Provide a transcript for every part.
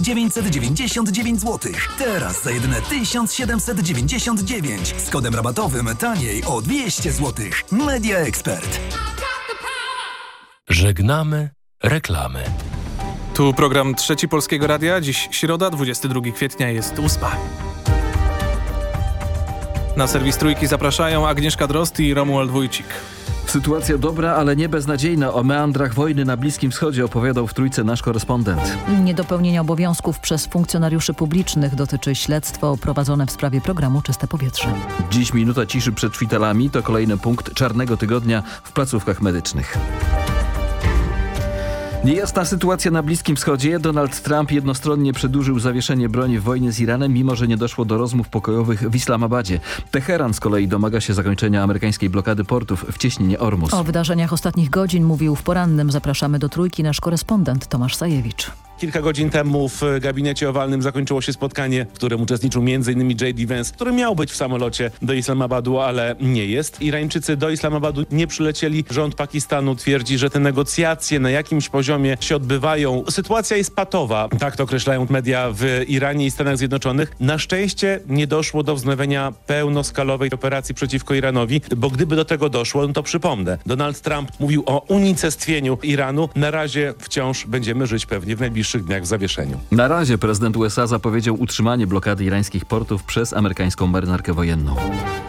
999 zł. Teraz za jedyne 1799 z kodem rabatowym taniej o 200 zł. Media Expert. Żegnamy reklamy. Tu program Trzeci Polskiego Radia. Dziś środa, 22 kwietnia jest ósma. Na serwis Trójki zapraszają Agnieszka Drost i Romuald Wójcik. Sytuacja dobra, ale nie beznadziejna. O meandrach wojny na Bliskim Wschodzie opowiadał w Trójce nasz korespondent. Niedopełnienia obowiązków przez funkcjonariuszy publicznych dotyczy śledztwo prowadzone w sprawie programu Czyste Powietrze. Dziś minuta ciszy przed szpitalami to kolejny punkt czarnego tygodnia w placówkach medycznych. Niejasna sytuacja na Bliskim Wschodzie. Donald Trump jednostronnie przedłużył zawieszenie broni w wojnie z Iranem, mimo że nie doszło do rozmów pokojowych w Islamabadzie. Teheran z kolei domaga się zakończenia amerykańskiej blokady portów w cieśninie Ormus. O wydarzeniach ostatnich godzin mówił w porannym. Zapraszamy do Trójki nasz korespondent Tomasz Sajewicz. Kilka godzin temu w gabinecie owalnym zakończyło się spotkanie, w którym uczestniczył m.in. J.D. Vance, który miał być w samolocie do Islamabadu, ale nie jest. Irańczycy do Islamabadu nie przylecieli. Rząd Pakistanu twierdzi, że te negocjacje na jakimś poziomie się odbywają. Sytuacja jest patowa, tak to określają media w Iranie i Stanach Zjednoczonych. Na szczęście nie doszło do wznowienia pełnoskalowej operacji przeciwko Iranowi, bo gdyby do tego doszło, no to przypomnę, Donald Trump mówił o unicestwieniu Iranu. Na razie wciąż będziemy żyć pewnie w najbliższych dniach w zawieszeniu. Na razie prezydent USA zapowiedział utrzymanie blokady irańskich portów przez amerykańską marynarkę wojenną.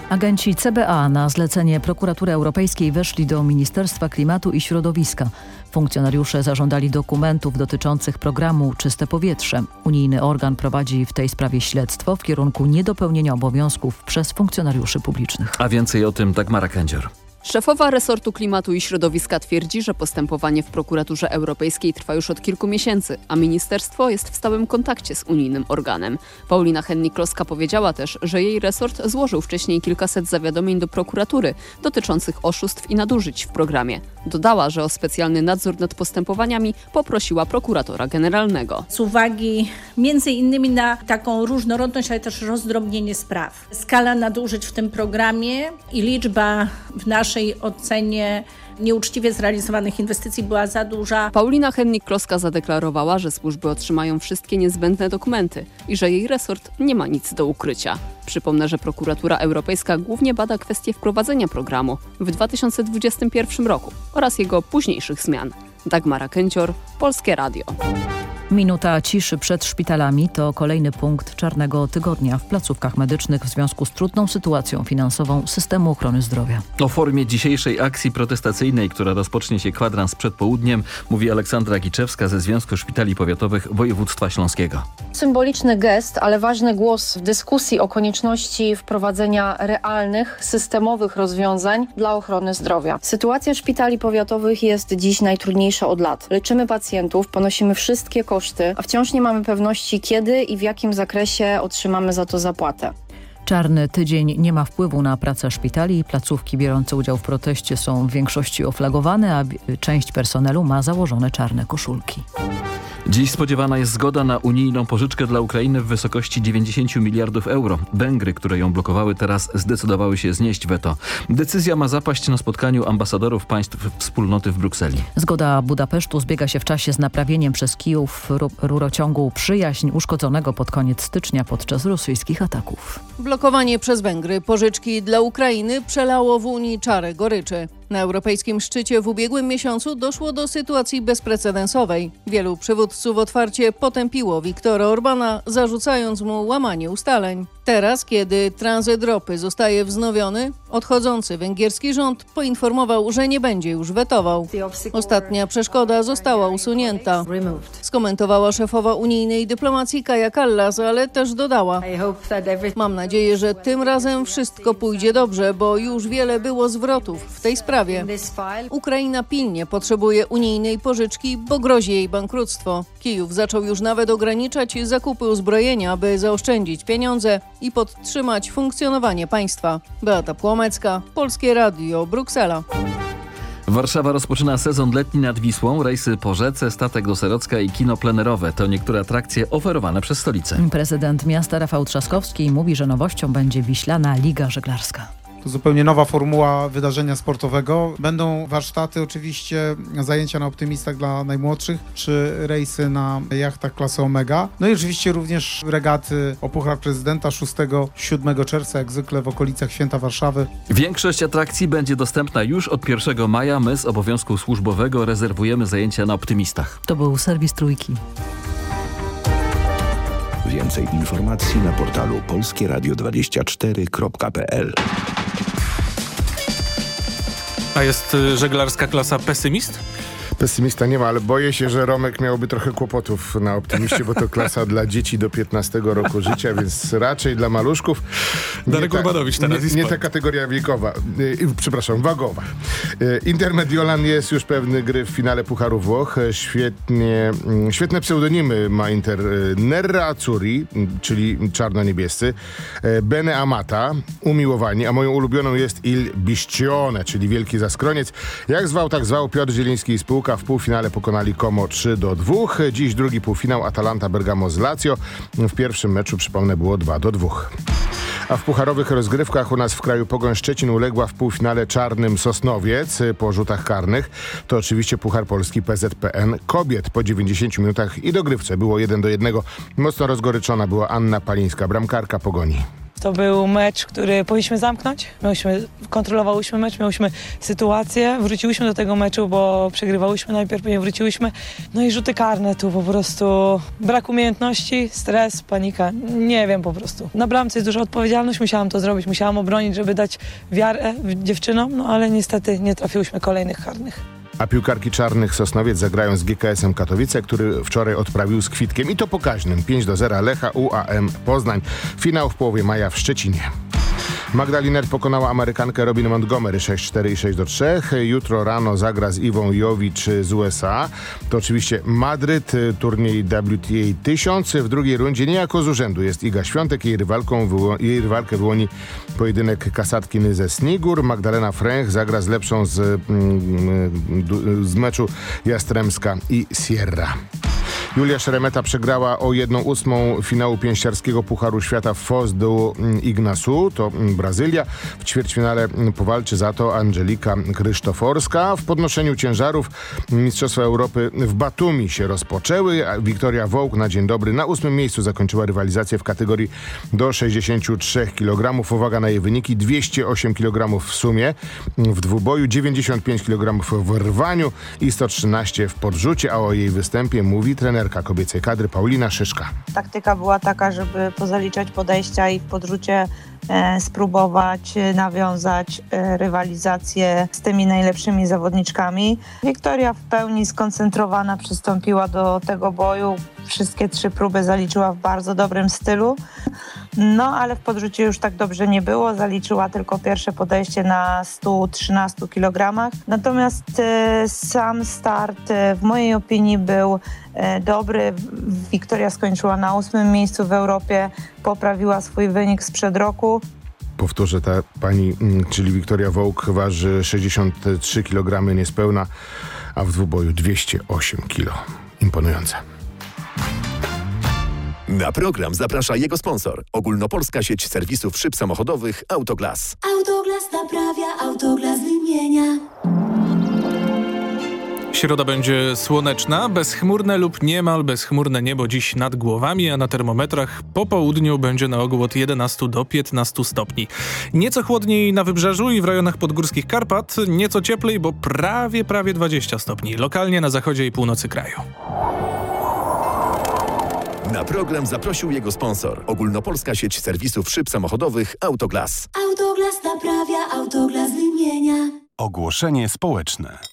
Agenci CBA na zlecenie Prokuratury Europejskiej weszli do Ministerstwa Klimatu i Środowiska. Funkcjonariusze zażądali dokumentów dotyczących programu Czyste Powietrze. Unijny organ prowadzi w tej sprawie śledztwo w kierunku niedopełnienia obowiązków przez funkcjonariuszy publicznych. A więcej o tym Dagmara Kędzior. Szefowa resortu klimatu i środowiska twierdzi, że postępowanie w prokuraturze europejskiej trwa już od kilku miesięcy, a ministerstwo jest w stałym kontakcie z unijnym organem. Paulina Hennik-Kloska powiedziała też, że jej resort złożył wcześniej kilkaset zawiadomień do prokuratury dotyczących oszustw i nadużyć w programie. Dodała, że o specjalny nadzór nad postępowaniami poprosiła prokuratora generalnego. Z uwagi między innymi na taką różnorodność, ale też rozdrobnienie spraw. Skala nadużyć w tym programie i liczba w naszym naszej ocenie nieuczciwie zrealizowanych inwestycji była za duża. Paulina Hennik-Kloska zadeklarowała, że służby otrzymają wszystkie niezbędne dokumenty i że jej resort nie ma nic do ukrycia. Przypomnę, że prokuratura europejska głównie bada kwestie wprowadzenia programu w 2021 roku oraz jego późniejszych zmian. Dagmara Kęcior, Polskie Radio. Minuta ciszy przed szpitalami to kolejny punkt czarnego tygodnia w placówkach medycznych w związku z trudną sytuacją finansową systemu ochrony zdrowia. O formie dzisiejszej akcji protestacyjnej, która rozpocznie się kwadrans przed południem, mówi Aleksandra Giczewska ze Związku Szpitali Powiatowych Województwa Śląskiego. Symboliczny gest, ale ważny głos w dyskusji o konieczności wprowadzenia realnych, systemowych rozwiązań dla ochrony zdrowia. Sytuacja szpitali powiatowych jest dziś najtrudniejsza od lat. Leczymy pacjentów, ponosimy wszystkie koszty, a wciąż nie mamy pewności kiedy i w jakim zakresie otrzymamy za to zapłatę. Czarny tydzień nie ma wpływu na pracę szpitali placówki biorące udział w proteście są w większości oflagowane, a część personelu ma założone czarne koszulki. Dziś spodziewana jest zgoda na unijną pożyczkę dla Ukrainy w wysokości 90 miliardów euro. Węgry, które ją blokowały teraz zdecydowały się znieść weto. Decyzja ma zapaść na spotkaniu ambasadorów państw wspólnoty w Brukseli. Zgoda Budapesztu zbiega się w czasie z naprawieniem przez Kijów rurociągu przyjaźń uszkodzonego pod koniec stycznia podczas rosyjskich ataków. Blokowanie przez Węgry pożyczki dla Ukrainy przelało w Unii czarę goryczy. Na europejskim szczycie w ubiegłym miesiącu doszło do sytuacji bezprecedensowej. Wielu przywódców otwarcie potępiło Viktora Orbana, zarzucając mu łamanie ustaleń. Teraz, kiedy tranzyt ropy zostaje wznowiony, odchodzący węgierski rząd poinformował, że nie będzie już wetował. Ostatnia przeszkoda została usunięta. Skomentowała szefowa unijnej dyplomacji Kaja Kallas, ale też dodała. Mam nadzieję, że tym razem wszystko pójdzie dobrze, bo już wiele było zwrotów w tej sprawie. Ukraina pilnie potrzebuje unijnej pożyczki, bo grozi jej bankructwo. Kijów zaczął już nawet ograniczać zakupy uzbrojenia, by zaoszczędzić pieniądze i podtrzymać funkcjonowanie państwa. Beata Płomecka, Polskie Radio, Bruksela. Warszawa rozpoczyna sezon letni nad Wisłą, rejsy po rzece, statek do Serocka i kino plenerowe. To niektóre atrakcje oferowane przez stolicę. Prezydent miasta Rafał Trzaskowski mówi, że nowością będzie Wiślana Liga Żeglarska. To zupełnie nowa formuła wydarzenia sportowego. Będą warsztaty, oczywiście zajęcia na optymistach dla najmłodszych, czy rejsy na jachtach klasy Omega. No i oczywiście również regaty o Puchar Prezydenta 6-7 czerwca, jak zwykle w okolicach Święta Warszawy. Większość atrakcji będzie dostępna już od 1 maja. My z obowiązku służbowego rezerwujemy zajęcia na optymistach. To był serwis Trójki. Więcej informacji na portalu polskieradio24.pl A jest y, żeglarska klasa pesymist? Pesymista nie ma, ale boję się, że Romek miałby trochę kłopotów na optymiście, bo to klasa dla dzieci do 15 roku życia, więc raczej dla maluszków. Darek ta- Urbanowicz teraz nie, nie ta kategoria wiekowa, y, przepraszam, wagowa. Y, Intermediolan jest już pewny gry w finale Pucharu Włoch. Y, Świetnie, mm, świetne pseudonimy ma Inter y, Nerra Azzurri, y, czyli czarno-niebiescy, y, Bene Amata, umiłowani, a moją ulubioną jest Il Biscione, czyli wielki zaskroniec. Jak zwał, tak zwał Piotr Zieliński i spółka w półfinale pokonali Como 3 do 2. Dziś drugi półfinał Atalanta Bergamo z Lazio. W pierwszym meczu, przypomnę, było 2 do 2. A w pucharowych rozgrywkach u nas w kraju Pogoń Szczecin uległa w półfinale czarnym Sosnowiec po rzutach karnych. To oczywiście Puchar Polski PZPN kobiet po 90 minutach i dogrywce było 1 do 1. Mocno rozgoryczona była Anna Palińska, bramkarka Pogoni. To był mecz, który powinniśmy zamknąć. Miałyśmy, kontrolowałyśmy mecz, miałyśmy sytuację, wróciłyśmy do tego meczu, bo przegrywałyśmy najpierw, później wróciłyśmy. No i rzuty karne tu po prostu brak umiejętności, stres, panika. Nie wiem po prostu. Na bramce jest duża odpowiedzialność, musiałam to zrobić, musiałam obronić, żeby dać wiarę dziewczynom, no ale niestety nie trafiłyśmy kolejnych karnych. A piłkarki czarnych Sosnowiec zagrają z GKS-em Katowice, który wczoraj odprawił z kwitkiem i to pokaźnym 5 do 0 Lecha UAM Poznań. Finał w połowie maja w Szczecinie. Magdalena pokonała Amerykankę Robin Montgomery 6-4 i 6-3. Jutro rano zagra z Iwą Jowicz z USA. To oczywiście Madryt, y, turniej WTA 1000. W drugiej rundzie niejako z urzędu jest Iga Świątek. Jej, rywalką jej rywalkę wyłoni pojedynek Kasatkiny ze Snigur. Magdalena Fręch zagra z lepszą z, mm, du- z meczu Jastremska i Sierra. Julia Szeremeta przegrała o 1-8 finału pięściarskiego Pucharu Świata w Foz do mm, Ignasu, to mm, Brazylia. W ćwierćfinale mm, powalczy za to Angelika Krzysztoforska. W podnoszeniu ciężarów Mistrzostwa Europy w Batumi się rozpoczęły. Wiktoria Wołk na dzień dobry na ósmym miejscu zakończyła rywalizację w kategorii do 63 kg. Uwaga na jej wyniki. 208 kg w sumie w dwuboju, 95 kg w rwaniu i 113 w podrzucie, a o jej występie mówi trenerka kobiecej kadry Paulina Szyszka. Taktyka była taka, żeby pozaliczać podejścia i w podrzucie spróbować e, nawiązać e, rywalizację z tymi najlepszymi zawodniczkami. Wiktoria w pełni skoncentrowana przystąpiła do tego boju. Wszystkie trzy próby zaliczyła w bardzo dobrym stylu. No, ale w podrzucie już tak dobrze nie było. Zaliczyła tylko pierwsze podejście na 113 kg. Natomiast e, sam start e, w mojej opinii był e, dobry. Wiktoria skończyła na ósmym miejscu w Europie, poprawiła swój wynik sprzed roku. Powtórzę, ta pani, mm, czyli Wiktoria Wołk waży 63 kg niespełna, a w dwuboju 208 kg. Imponujące. Na program zaprasza jego sponsor. Ogólnopolska sieć serwisów szyb samochodowych Autoglas. Autoglas naprawia, autoglas wymienia. Środa będzie słoneczna, bezchmurne lub niemal bezchmurne niebo dziś nad głowami, a na termometrach po południu będzie na ogół od 11 do 15 stopni. Nieco chłodniej na wybrzeżu i w rejonach podgórskich Karpat, nieco cieplej, bo prawie, prawie 20 stopni. Lokalnie na zachodzie i północy kraju. Na program zaprosił jego sponsor. Ogólnopolska sieć serwisów szyb samochodowych Autoglas. Autoglas naprawia, autoglas wymienia. Ogłoszenie społeczne.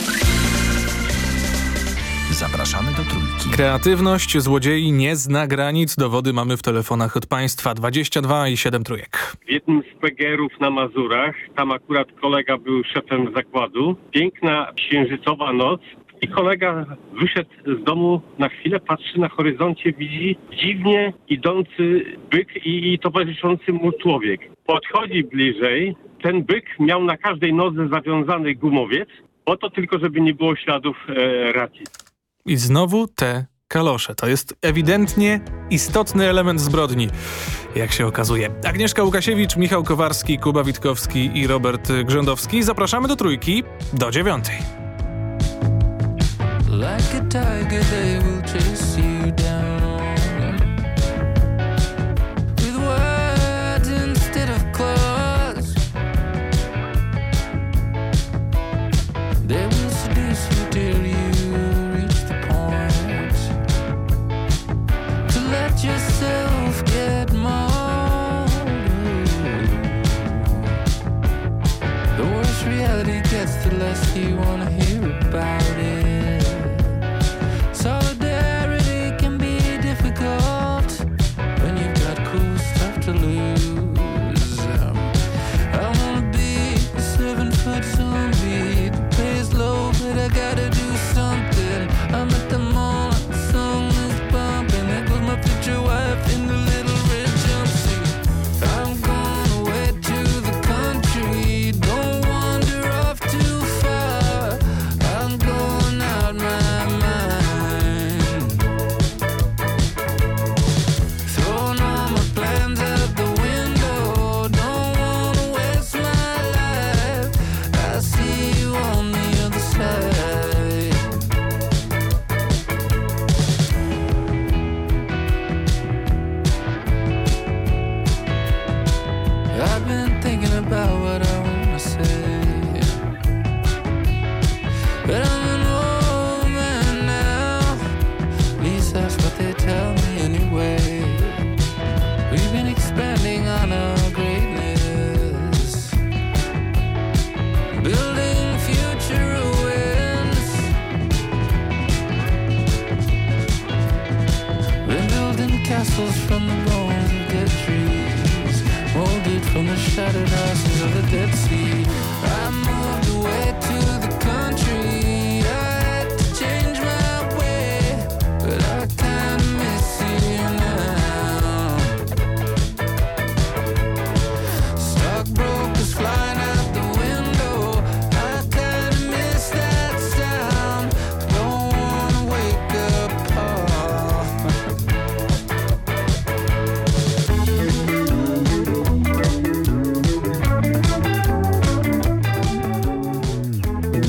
Zapraszamy do Trójki. Kreatywność złodziei nie zna granic. Dowody mamy w telefonach od państwa 22 i 7 trójek. W jednym z PGR-ów na Mazurach, tam akurat kolega był szefem zakładu. Piękna księżycowa noc i kolega wyszedł z domu na chwilę, patrzy na horyzoncie, widzi dziwnie idący byk i, i towarzyszący mu człowiek. Podchodzi bliżej, ten byk miał na każdej nodze zawiązany gumowiec, po to tylko, żeby nie było śladów e, racji. I znowu te kalosze. To jest ewidentnie istotny element zbrodni, jak się okazuje. Agnieszka Łukasiewicz, Michał Kowarski, Kuba Witkowski i Robert Grzędowski. Zapraszamy do trójki do dziewiątej. Like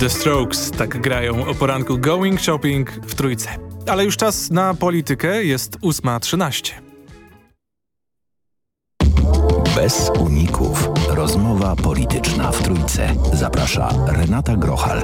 The Strokes tak grają o poranku Going Shopping w trójce. Ale już czas na politykę, jest 8.13. Bez uników. Rozmowa polityczna w Trójce. Zaprasza Renata Grochal.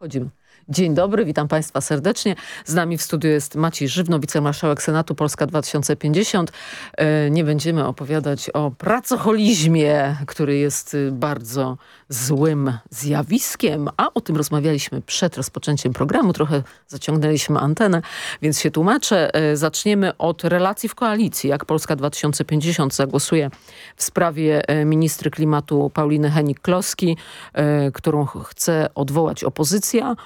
Chodzimy. Dzień dobry, witam Państwa serdecznie. Z nami w studiu jest Maciej Żywno, wicemarszałek Senatu Polska 2050. E, Nie będziemy opowiadać o pracoholizmie, który jest y, bardzo złym zjawiskiem, a o tym rozmawialiśmy przed rozpoczęciem programu. Trochę zaciągnęliśmy antenę, więc się tłumaczę. E, Zaczniemy od relacji w koalicji. Jak Polska 2050 zagłosuje w sprawie e, ministry klimatu Pauliny Henik-Kloski, e, którą ch- chce odwołać opozycja.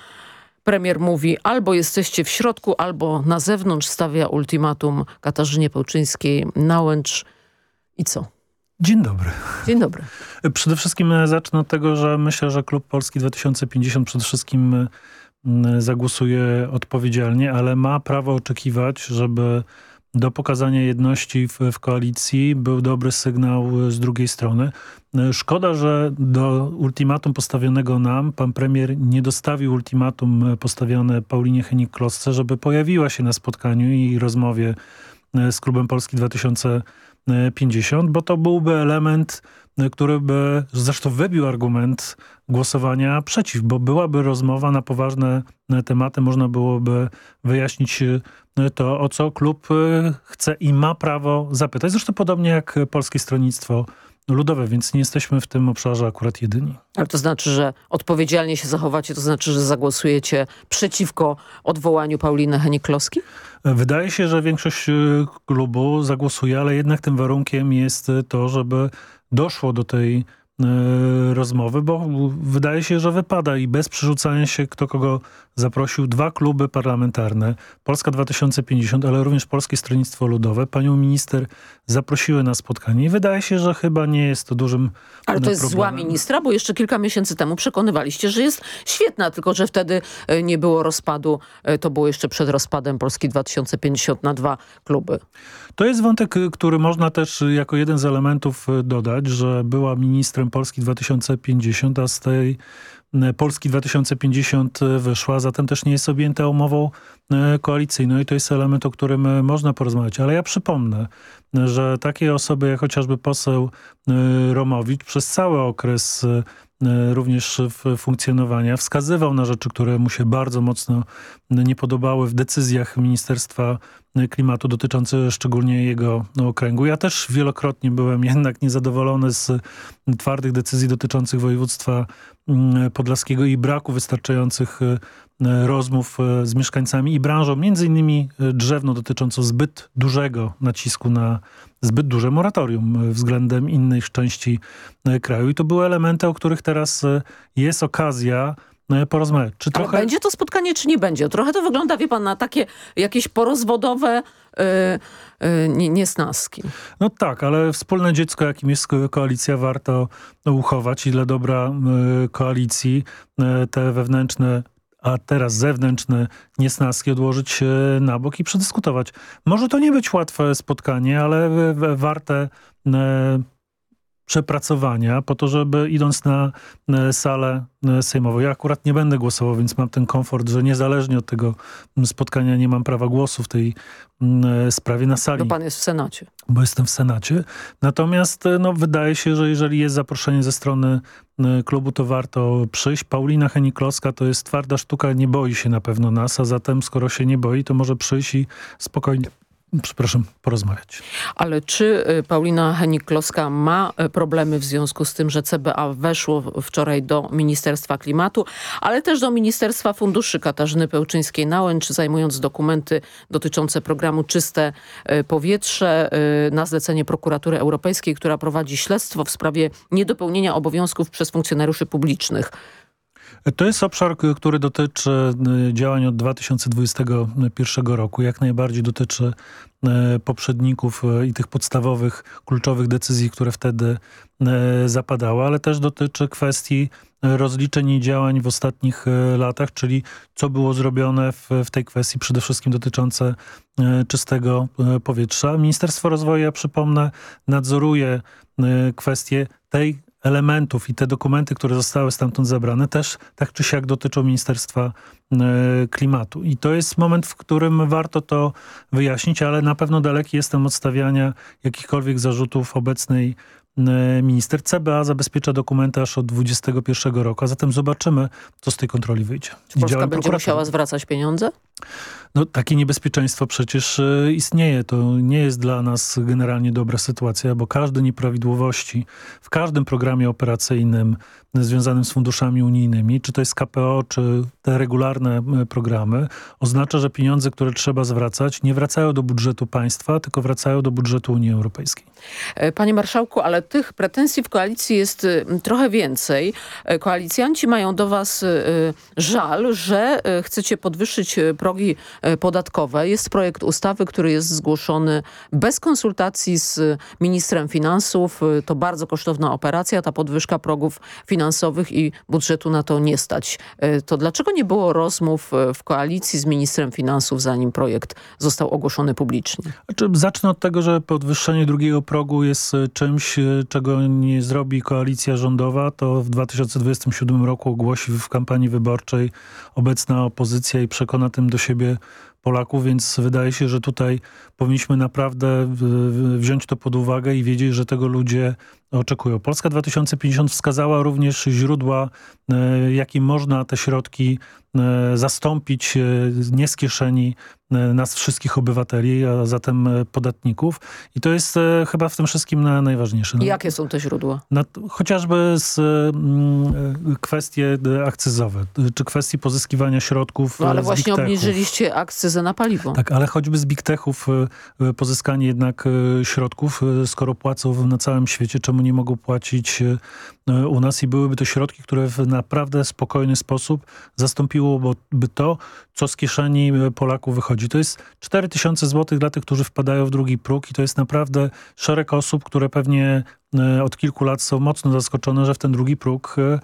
Premier mówi albo jesteście w środku, albo na zewnątrz stawia ultimatum Katarzynie Pełczyńskiej na łęcz. I co? Dzień dobry. Dzień dobry. Przede wszystkim e, zacznę od tego, że myślę, że Klub Polski 2050 przede wszystkim e, zagłosuje odpowiedzialnie, ale ma prawo oczekiwać, żeby do pokazania jedności w, w koalicji był dobry sygnał e, z drugiej strony. Szkoda, że do ultimatum postawionego nam pan premier nie dostawił ultimatum postawione Paulinie Henik-Klosce, żeby pojawiła się na spotkaniu i rozmowie z Klubem Polski 2050, bo to byłby element, który by zresztą wybił argument głosowania przeciw, bo byłaby rozmowa na poważne tematy, można byłoby wyjaśnić to, o co klub chce i ma prawo zapytać. Zresztą podobnie jak Polskie Stronnictwo ludowe, więc nie jesteśmy w tym obszarze akurat jedyni. Ale to znaczy, że odpowiedzialnie się zachowacie, to znaczy, że zagłosujecie przeciwko odwołaniu Pauliny Henik-Kloski? Wydaje się, że większość y, klubu zagłosuje, ale jednak tym warunkiem jest to, żeby doszło do tej rozmowy, bo wydaje się, że wypada i bez przerzucania się kto kogo zaprosił dwa kluby parlamentarne, Polska 2050, ale również Polskie Stronnictwo Ludowe. Panią minister zaprosiły na spotkanie i wydaje się, że chyba nie jest to dużym Ale to jest problemem. zła ministra, bo jeszcze kilka miesięcy temu przekonywaliście, że jest świetna, tylko że wtedy e, nie było rozpadu. E, To było jeszcze przed rozpadem Polski 2050 na dwa kluby. To jest wątek, który można też jako jeden z elementów dodać, że była ministrem Polski 2050, a z tej y, Polski 2050 wyszła, zatem też nie jest objęta umową y, koalicyjną i to jest element, o którym można porozmawiać. Ale ja przypomnę, że takie osoby jak chociażby poseł Romowicz przez cały okres również funkcjonowania wskazywał na rzeczy, które mu się bardzo mocno nie podobały w decyzjach Ministerstwa Klimatu dotyczące szczególnie jego okręgu. Ja też wielokrotnie byłem jednak niezadowolony z twardych decyzji dotyczących województwa mm, podlaskiego i braku wystarczających y, rozmów y, z mieszkańcami i branżą, między innymi y, drzewno dotyczącą zbyt dużego nacisku na zbyt duże moratorium względem innych części kraju. I to były elementy, o których teraz jest okazja porozmawiać. Czy Ale trochę... będzie to spotkanie, czy nie będzie? Trochę to wygląda, wie pan, na takie jakieś porozwodowe yy, yy, nie- niesnaski. No tak, ale wspólne dziecko, jakim jest ko- koalicja, warto uchować i dla dobra y, koalicji y, te wewnętrzne, a teraz zewnętrzne niesnaski odłożyć y, na bok i przedyskutować. Może to nie być łatwe spotkanie, ale w- warte y, przepracowania po to, żeby idąc na salę y, sejmową. Ja akurat nie będę głosował, więc mam ten komfort, że niezależnie od tego mm, spotkania nie mam prawa głosu w tej mm, sprawie na sali Bo pan jest w Senacie. bo jestem w Senacie. Natomiast e, no, wydaje się, że jeżeli jest zaproszenie ze strony e, klubu, to warto przyjść. Paulina Henikloska to jest twarda sztuka, nie boi się na pewno nas, a zatem skoro się nie boi, to może przyjść i spokojnie, przepraszam, porozmawiać. Ale czy y, Paulina Henik-Kloska ma y, problemy w związku z tym, że CBA weszło wczoraj do Ministerstwa Klimatu, ale też do Ministerstwa Funduszy Katarzyny Pełczyńskiej-Nałęcz, zajmując dokumenty dotyczące programu Czyste y, Powietrze na zlecenie prokuratury europejskiej, która prowadzi śledztwo w sprawie niedopełnienia obowiązków przez funkcjonariuszy publicznych. To jest obszar, który dotyczy y, działań od 2021 roku. Jak najbardziej dotyczy y, poprzedników y, i tych podstawowych, kluczowych decyzji, które wtedy zapadały, ale też dotyczy kwestii rozliczeń i działań w ostatnich latach, czyli co było zrobione w, w tej kwestii, przede wszystkim dotyczące czystego powietrza. Ministerstwo Rozwoju, ja przypomnę, nadzoruje kwestie tej elementów i te dokumenty, które zostały stamtąd zebrane, też tak czy siak dotyczą Ministerstwa e, Klimatu. I to jest moment, w którym warto to wyjaśnić, ale na pewno daleki jestem od stawiania jakichkolwiek zarzutów obecnej minister. CBA zabezpiecza dokumenty aż od 2021 roku, a zatem zobaczymy, co z tej kontroli wyjdzie. Czy Polska będzie musiała zwracać pieniądze? No, takie niebezpieczeństwo przecież e, istnieje. To nie jest dla nas generalnie dobra sytuacja, bo każde nieprawidłowości w każdym programie operacyjnym związanym z funduszami unijnymi, czy to jest KPO, czy te regularne e, programy, oznacza, że pieniądze, które trzeba zwracać, nie wracają do budżetu państwa, tylko wracają do budżetu Unii Europejskiej. E, Panie Marszałku, ale tych pretensji w koalicji jest y, trochę więcej. E, Koalicjanci mają do was y, y, żal, że chcecie podwyższyć progi podatkowe. Jest projekt ustawy, który jest zgłoszony bez konsultacji z ministrem finansów. To bardzo kosztowna operacja, ta podwyżka progów finansowych i budżetu na to nie stać. Y, To dlaczego nie było rozmów w koalicji z ministrem finansów, zanim projekt został ogłoszony publicznie? Znaczy, zacznę od tego, że podwyższenie drugiego progu jest e, czymś, e, czego nie zrobi koalicja rządowa. To w 2027 roku ogłosi w kampanii wyborczej obecna opozycja i przekona tym do siebie Polaków, więc wydaje się, że tutaj powinniśmy naprawdę wziąć to pod uwagę i wiedzieć, że tego ludzie oczekują. Polska 2050 wskazała również źródła, e, jakim można te środki e, zastąpić e, nie z kieszeni nas wszystkich obywateli, a zatem podatników. I to jest chyba w tym wszystkim na, najważniejsze. No, I jakie są te źródła? na, chociażby z mm, kwestie akcyzowe, czy kwestii pozyskiwania środków No ale właśnie obniżyliście akcyzę na paliwo. Tak, ale choćby z big techów pozyskanie jednak środków, skoro płacą na całym świecie, czemu nie mogą płacić e, u nas i byłyby to środki, które w naprawdę spokojny sposób zastąpiłoby to, co z kieszeni e, Polaków wychodzi. To jest 4000 zł dla tych, którzy wpadają w drugi próg i to jest naprawdę szereg osób, które pewnie e, od kilku lat są mocno zaskoczone, że w ten drugi próg e, e,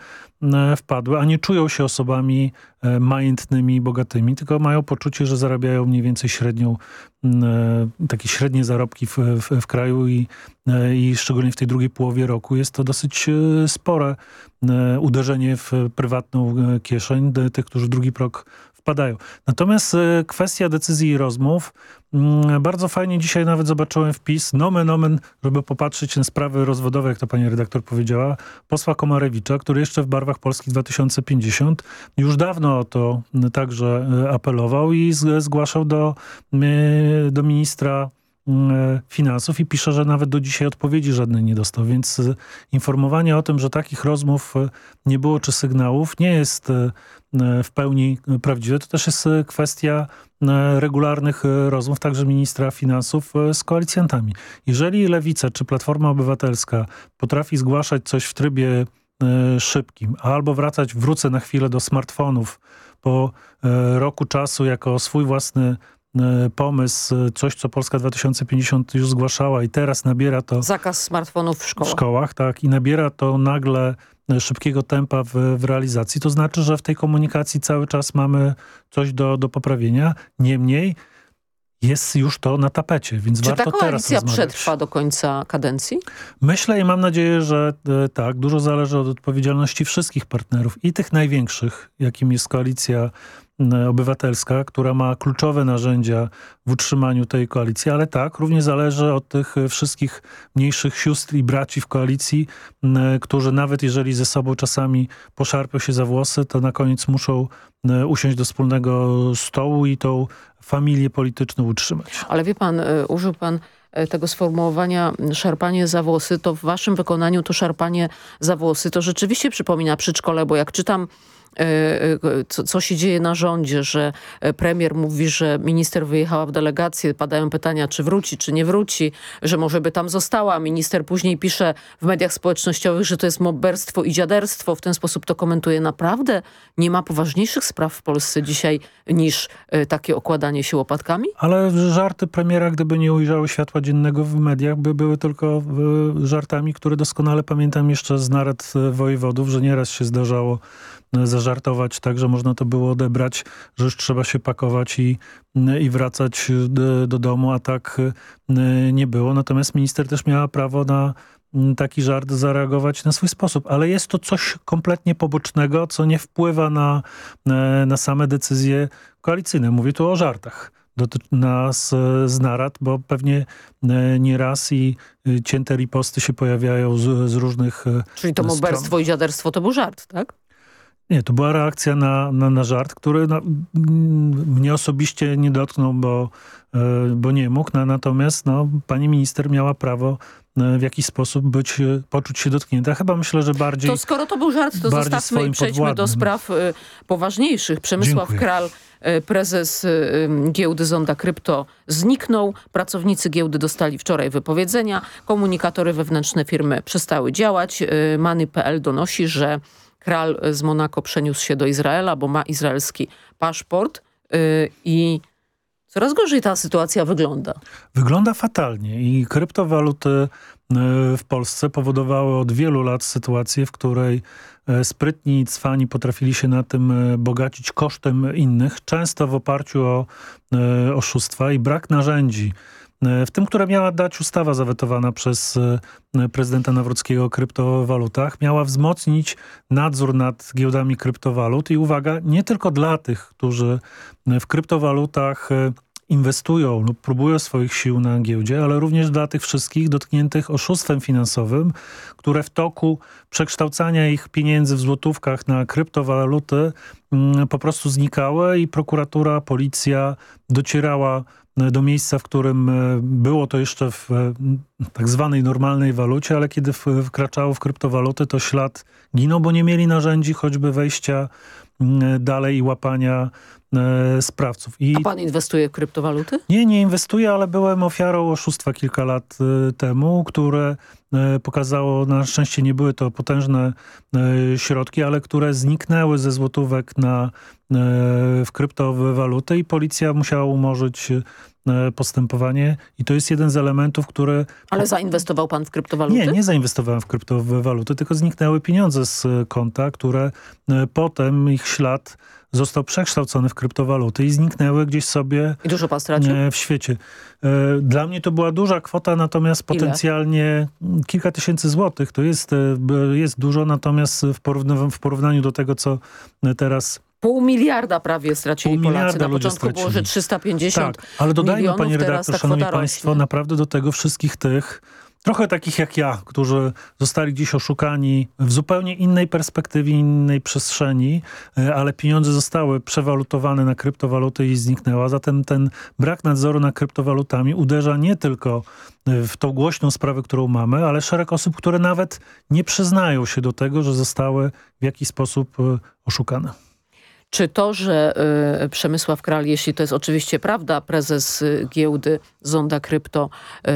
wpadły, a nie czują się osobami e, majętnymi, bogatymi, tylko mają poczucie, że zarabiają mniej więcej średnią, e, takie średnie zarobki w, w, w kraju i, e, i szczególnie w tej drugiej połowie roku jest to dosyć e, spore e, uderzenie w prywatną e, kieszeń. Tych, którzy drugi próg wpadają. Natomiast e, kwestia decyzji i rozmów, mm, bardzo fajnie dzisiaj nawet zobaczyłem wpis, nomen omen, żeby popatrzeć na sprawy rozwodowe, jak to pani redaktor powiedziała, posła Komarewicza, który jeszcze w barwach Polski 2050 już dawno o to także e, apelował i zgłaszał do, m, do ministra finansów i pisze, że nawet do dzisiaj odpowiedzi żadnej nie dostał, więc e, informowanie o tym, że takich rozmów e, nie było czy sygnałów nie jest e, e, w pełni prawdziwe. To też jest e, kwestia e, regularnych e, rozmów, także ministra finansów e, z koalicjantami. Jeżeli Lewica czy Platforma Obywatelska potrafi zgłaszać coś w trybie e, szybkim, albo wracać, wrócę na chwilę do smartfonów po e, roku czasu jako swój własny e, pomysł, e, coś co Polska 2050 już zgłaszała i teraz nabiera to Zakaz smartfonów w w szkołach. szkołach, tak, i nabiera to nagle e, szybkiego tempa w, w realizacji, to znaczy, że w tej komunikacji cały czas mamy coś do, do poprawienia. Niemniej jest już to na tapecie, więc Czy ta warto teraz koalicja rozmawiać. przetrwa do końca kadencji? Myślę i mam nadzieję, że e, tak, dużo zależy od odpowiedzialności wszystkich partnerów i tych największych, jakim jest koalicja obywatelska, która ma kluczowe narzędzia w utrzymaniu tej koalicji, ale tak, również zależy od tych e, wszystkich mniejszych sióstr i braci w koalicji, m, którzy nawet jeżeli ze sobą czasami poszarpią się za włosy, to na koniec muszą usiąść do wspólnego stołu i tą familię polityczną utrzymać. Ale wie pan, użył pan tego sformułowania szarpanie za włosy, to w waszym wykonaniu to szarpanie za włosy to rzeczywiście przypomina przedszkole, bo jak czytam co, co się dzieje na rządzie, że y, premier mówi, że minister wyjechała w delegację, padają pytania, czy wróci, czy nie wróci, że może by tam została. Minister później pisze w mediach społecznościowych, że to jest moberstwo i dziaderstwo. W ten sposób to komentuje. Naprawdę nie ma poważniejszych spraw w Polsce dzisiaj niż takie okładanie się łopatkami? Ale żarty premiera, gdyby nie ujrzały światła dziennego w mediach, by były tylko e, żartami, które doskonale pamiętam jeszcze z narad e, wojewodów, że nieraz się zdarzało e, zażartować tak, że można to było odebrać, że już trzeba się pakować i, i wracać do, do domu, a tak e, nie było. Natomiast minister też miała prawo na taki żart zareagować na swój sposób. Ale jest to coś kompletnie pobocznego, co nie wpływa na, e, na same decyzje koalicyjne. Mówię tu o żartach nas e, z narad, bo pewnie e, nie raz i e, cięte riposty się pojawiają z, z różnych e, Czyli to moberstwo i dziaderstwo to był żart, tak? Nie, to była reakcja na, na, na żart, który na, mm, mnie osobiście nie dotknął, bo, e, bo nie mógł. Na, natomiast no, pani minister miała prawo e, w jakiś sposób być, e, poczuć się dotknięta. Chyba myślę, że bardziej... To skoro to był żart, to zostawmy i przejdźmy do podwładnym. spraw y, poważniejszych. Przemysław Dziękuję. Kral, y, prezes y, giełdy Zonda Krypto zniknął. Pracownicy giełdy dostali wczoraj wypowiedzenia. Komunikatory wewnętrzne firmy przestały działać. Many.pl donosi, że Kral z Monako przeniósł się do Izraela, bo ma izraelski paszport y, i coraz gorzej ta sytuacja wygląda. Wygląda fatalnie i kryptowaluty e, w Polsce powodowały od wielu lat sytuację, w której e, sprytni cwani potrafili się na tym bogacić kosztem innych, często w oparciu o oszustwa i brak narzędzi. E, W tym, które miała dać ustawa zawetowana przez e, prezydenta Nawrockiego o kryptowalutach, miała wzmocnić nadzór nad giełdami kryptowalut i uwaga, nie tylko dla tych, którzy w kryptowalutach e, inwestują lub próbują swoich sił na giełdzie, ale również dla tych wszystkich dotkniętych oszustwem finansowym, które w toku przekształcania ich pieniędzy w złotówkach na kryptowaluty mm, po prostu znikały i prokuratura, policja docierała e, do miejsca, w którym e, było to jeszcze w e, tak zwanej normalnej walucie, ale kiedy wkraczało w kryptowaluty, to ślad ginął, bo nie mieli narzędzi choćby wejścia dalej i łapania e, sprawców. I A pan inwestuje w kryptowaluty? nie, nie inwestuję, ale byłem ofiarą oszustwa kilka lat y, temu, które pokazało, na szczęście nie były to potężne środki, ale które zniknęły ze złotówek na, w kryptowe waluty i policja musiała umorzyć postępowanie i to jest jeden z elementów, który... Ale zainwestował pan w kryptowaluty? Nie, nie zainwestowałem w kryptowaluty, tylko zniknęły pieniądze z konta, które y, potem ich ślad został przekształcony w kryptowaluty i zniknęły gdzieś sobie I dużo pan stracił? e, w świecie. E, Dla mnie to była duża kwota, natomiast Ile? potencjalnie kilka tysięcy złotych to jest, e, jest dużo, natomiast w, porówna- w porównaniu do tego, co teraz Pół miliarda prawie stracili Pół Polacy. Na początku było, że stracili. 350 Tak, ale dodajmy, milionów, panie redaktor, ta szanowni państwo, rośnie. naprawdę do tego wszystkich tych, trochę takich jak ja, którzy zostali gdzieś oszukani w zupełnie innej perspektywie, innej przestrzeni, e, ale pieniądze zostały przewalutowane na kryptowaluty i zniknęła. Zatem ten brak nadzoru nad kryptowalutami uderza nie tylko e, w tą głośną sprawę, którą mamy, ale szereg osób, które nawet nie przyznają się do tego, że zostały w jakiś sposób e, oszukane. Czy to, że y, Przemysław Kral, jeśli to jest oczywiście prawda, prezes y, giełdy Zonda Krypto y,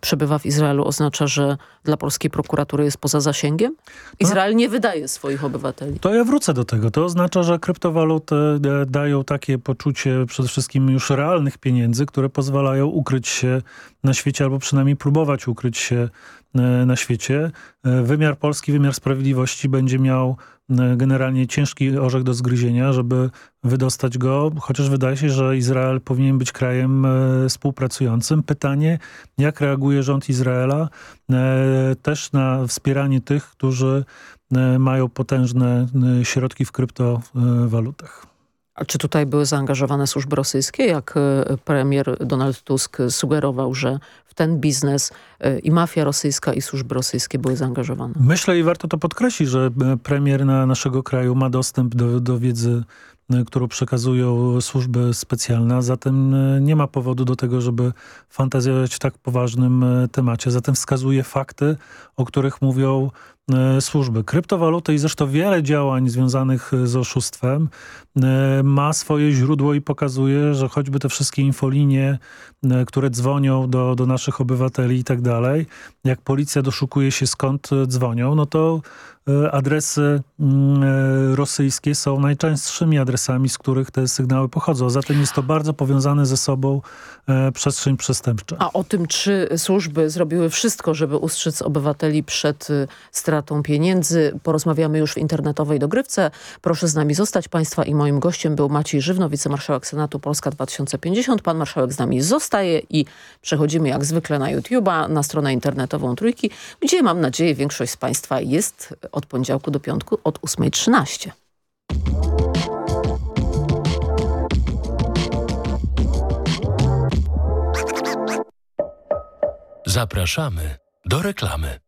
przebywa w Izraelu, oznacza, że dla polskiej prokuratury jest poza zasięgiem? Izrael nie wydaje swoich obywateli. To ja wrócę do tego. To oznacza, że kryptowaluty e, dają takie poczucie przede wszystkim już realnych pieniędzy, które pozwalają ukryć się na świecie albo przynajmniej próbować ukryć się e, na świecie. E, Wymiar polski, wymiar sprawiedliwości będzie miał generalnie ciężki orzech do zgryzienia, żeby wydostać go, chociaż wydaje się, że Izrael powinien być krajem e, współpracującym. Pytanie, jak reaguje rząd Izraela e, też na wspieranie tych, którzy e, mają potężne środki w kryptowalutach. A czy tutaj były zaangażowane służby rosyjskie, jak y, premier Donald Tusk sugerował, że w ten biznes y, i mafia rosyjska i służby rosyjskie były zaangażowane? Myślę i warto to podkreślić, że e, premier na naszego kraju ma dostęp do, do wiedzy, e, którą przekazują służby specjalne, a zatem e, nie ma powodu do tego, żeby fantazjować w tak poważnym e, temacie. Zatem wskazuje fakty, o których mówią e, służby. Kryptowaluty i zresztą wiele działań związanych e, z oszustwem e, ma swoje źródło i pokazuje, że choćby te wszystkie infolinie, e, które dzwonią do, do naszych obywateli i tak dalej, jak policja doszukuje się skąd e, dzwonią, no to e, adresy mm, e, rosyjskie są najczęstszymi adresami, z których te sygnały pochodzą. Zatem jest to bardzo powiązane ze sobą e, przestrzeń przestępcza. A o tym, czy służby zrobiły wszystko, żeby ustrzec obywateli przed y, stratą pieniędzy, porozmawiamy już w internetowej dogrywce. Proszę z nami zostać. Państwa i moim gościem był Maciej Żywno, wicemarszałek Senatu Polska 2050. Pan marszałek z nami zostaje i przechodzimy jak zwykle na YouTube'a, na stronę internetową Trójki, gdzie mam nadzieję większość z Państwa jest od poniedziałku do piątku od 8.13. Zapraszamy do reklamy.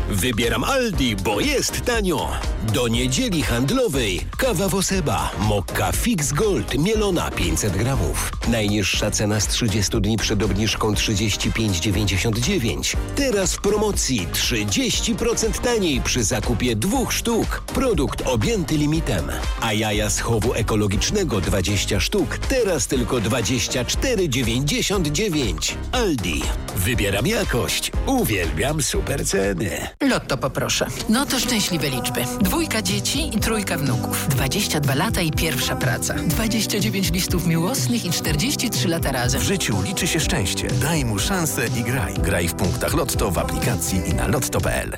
Wybieram Aldi, bo jest tanio. Do niedzieli handlowej kawa Woseba, mokka Fix Gold, mielona 500 gramów. Najniższa cena z 30 dni przed obniżką 35,99. Teraz w promocji 30% taniej przy zakupie dwóch sztuk. Produkt objęty limitem. A jaja z chowu ekologicznego 20 sztuk, teraz tylko 24,99. Aldi. Wybieram jakość. Uwielbiam super ceny. Lotto poproszę. No to szczęśliwe liczby. Dwójka dzieci i trójka wnuków. 22 lata i pierwsza praca. 29 listów miłosnych i 43 lata razem. W życiu liczy się szczęście. Daj mu szansę i graj. Graj w punktach Lotto w aplikacji i na lotto.pl.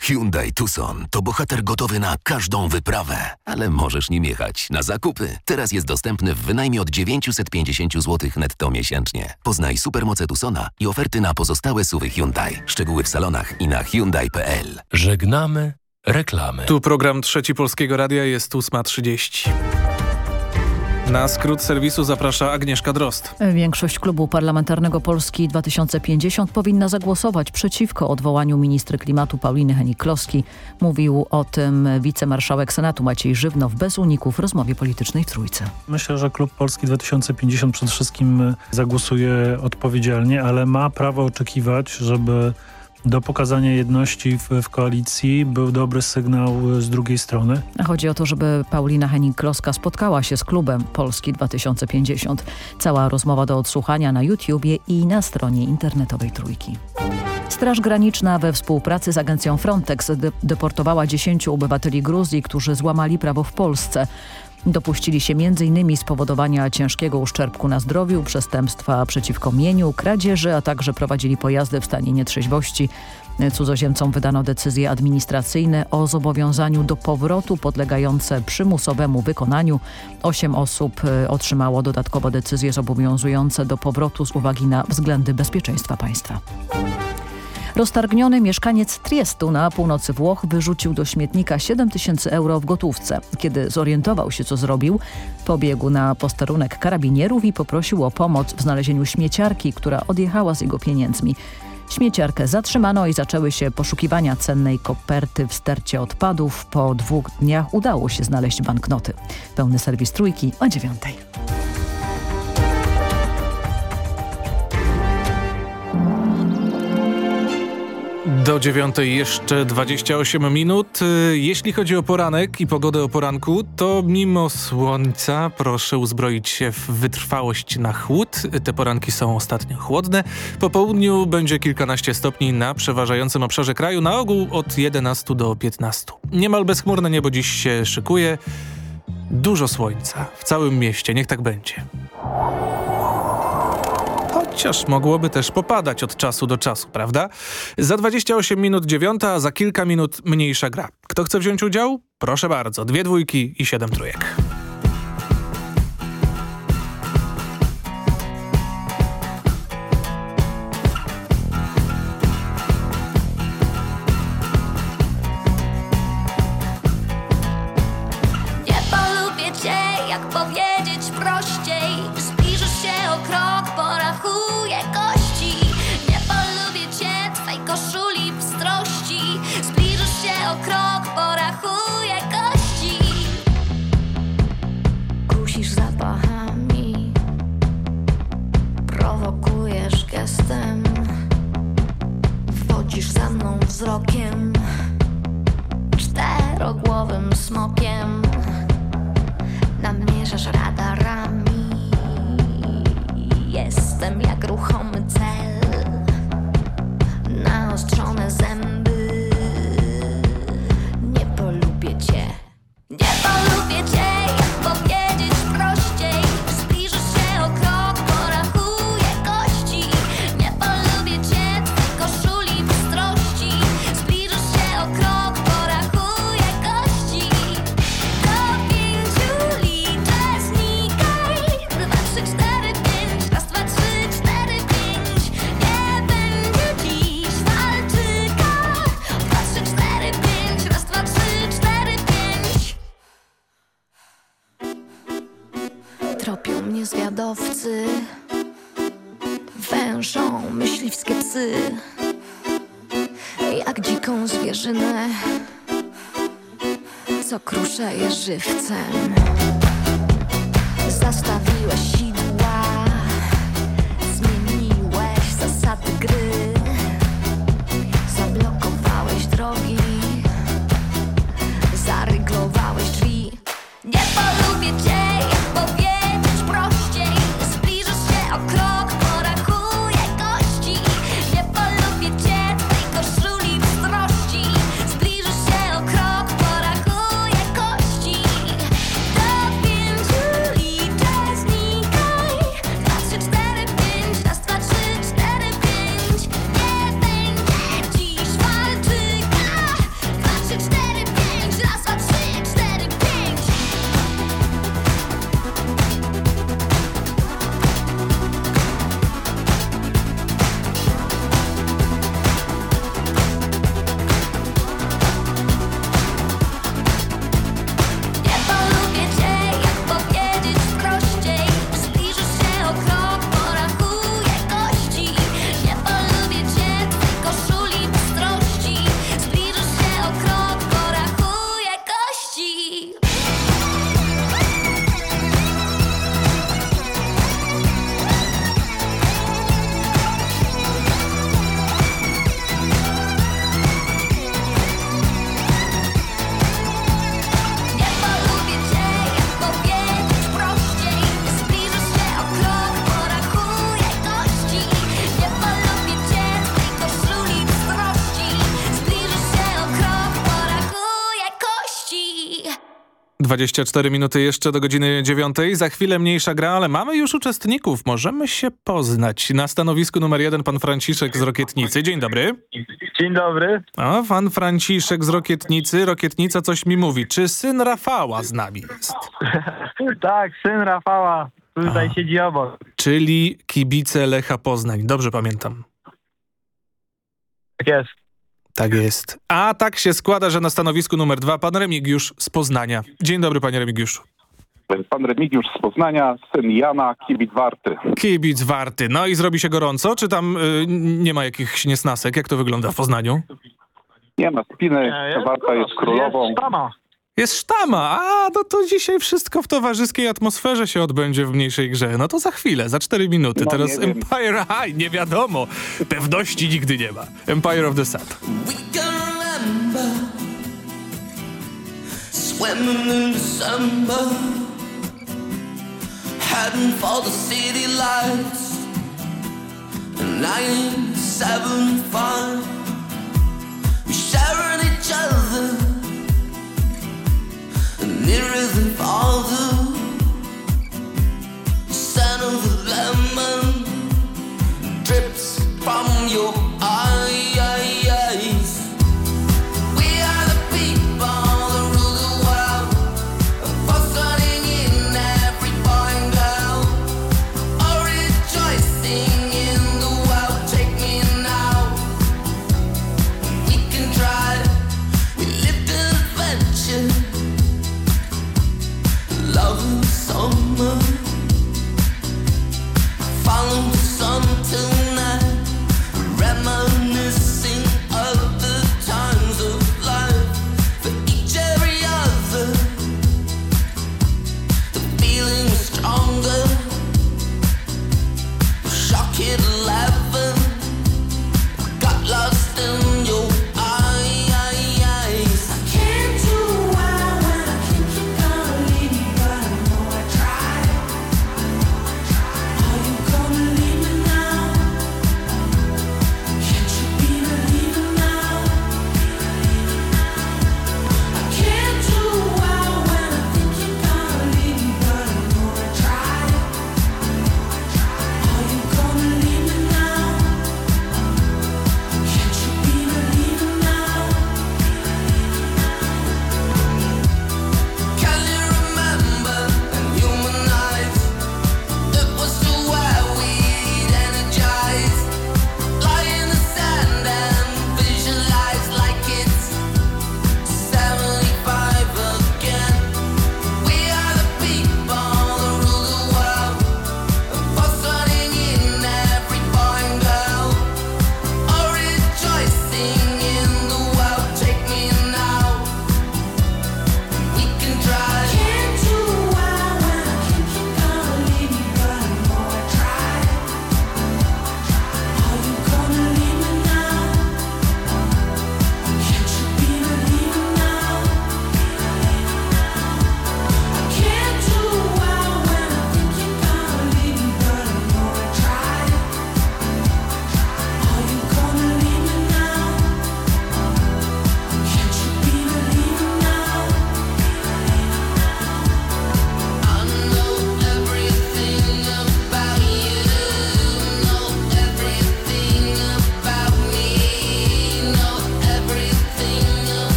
Hyundai Tucson to bohater gotowy na każdą wyprawę. Ale możesz nim jechać na zakupy. Teraz jest dostępny w wynajmie od 950 zł netto miesięcznie. Poznaj supermoce Tucsona i oferty na pozostałe suwy Hyundai. Szczegóły w salonach i na Hyundai.pl. Żegnamy reklamy. Tu program Trzeci Polskiego Radia jest 8.30. Na skrót serwisu zaprasza Agnieszka Drost. Większość klubu parlamentarnego Polski 2050 powinna zagłosować przeciwko odwołaniu ministry klimatu Pauliny Henik-Kloski. Mówił o tym wicemarszałek Senatu Maciej Żywnow bez uników w rozmowie politycznej w Trójce. Myślę, że klub Polski 2050 przede wszystkim zagłosuje odpowiedzialnie, ale ma prawo oczekiwać, żeby do pokazania jedności w, w, koalicji był dobry sygnał z drugiej strony. Chodzi o to, żeby Paulina Henning-Kloska spotkała się z klubem Polski 2050. Cała rozmowa do odsłuchania na YouTubie i na stronie internetowej Trójki. Straż Graniczna we współpracy z agencją Frontex de deportowała 10 obywateli Gruzji, którzy złamali prawo w Polsce. Dopuścili się m.in. spowodowania ciężkiego uszczerbku na zdrowiu, przestępstwa przeciwko mieniu, kradzieży, a także prowadzili pojazdy w stanie nietrzeźwości. Cudzoziemcom wydano decyzje administracyjne o zobowiązaniu do powrotu podlegające przymusowemu wykonaniu. Osiem osób otrzymało dodatkowo decyzje zobowiązujące do powrotu z uwagi na względy bezpieczeństwa państwa. Roztargniony mieszkaniec Triestu na północy Włoch wyrzucił do śmietnika 7 tysięcy euro w gotówce. Kiedy zorientował się, co zrobił, pobiegł na posterunek karabinierów i poprosił o pomoc w znalezieniu śmieciarki, która odjechała z jego pieniędzmi. Śmieciarkę zatrzymano i zaczęły się poszukiwania cennej koperty w stercie odpadów. Po dwóch dniach udało się znaleźć banknoty. Pełny serwis Trójki o dziewiątej. Do dziewiątej jeszcze 28 minut. Jeśli chodzi o poranek i pogodę o poranku, to mimo słońca proszę uzbroić się w wytrwałość na chłód. Te poranki są ostatnio chłodne. Po południu będzie kilkanaście stopni na przeważającym obszarze kraju, na ogół od 11 do 15. Niemal bezchmurne niebo dziś się szykuje. Dużo słońca w całym mieście, niech tak będzie. Chociaż mogłoby też popadać od czasu do czasu, prawda? Za 28 minut dziewiąta, za kilka minut mniejsza gra. Kto chce wziąć udział? Proszę bardzo, dwie dwójki i siedem trójek. Co kruszeje żywcem Zastawiłeś 24 minuty jeszcze do godziny 9. Za chwilę mniejsza gra, ale mamy już uczestników. Możemy się poznać. Na stanowisku numer jeden pan Franciszek z Rokietnicy. Dzień dobry. Dzień dobry. O, pan Franciszek z Rokietnicy. Rokietnica coś mi mówi. Czy syn Rafała z nami jest? tak, syn Rafała tutaj siedzi obok. Czyli kibice Lecha Poznań. Dobrze pamiętam. Tak jest. Tak jest. A tak się składa, że na stanowisku numer dwa pan Remigiusz z Poznania. Dzień dobry panie Remigiuszu. Pan Remigiusz z Poznania, syn Jana, kibic Warty. Kibic Warty. No i zrobi się gorąco, czy tam y, nie ma jakichś niesnasek? Jak to wygląda w Poznaniu? Nie ma spiny, Warta jest królową. Jest. Jest sztama, a no to dzisiaj wszystko w towarzyskiej atmosferze się odbędzie w mniejszej grze. No to za chwilę, za 4 minuty. No, Teraz. Empire High, nie wiadomo. Pewności nigdy nie ma. Empire of the Sun. remember swimming in December, heading for the city lights. Nine, seven, five, we sharing each other the mirrors and falls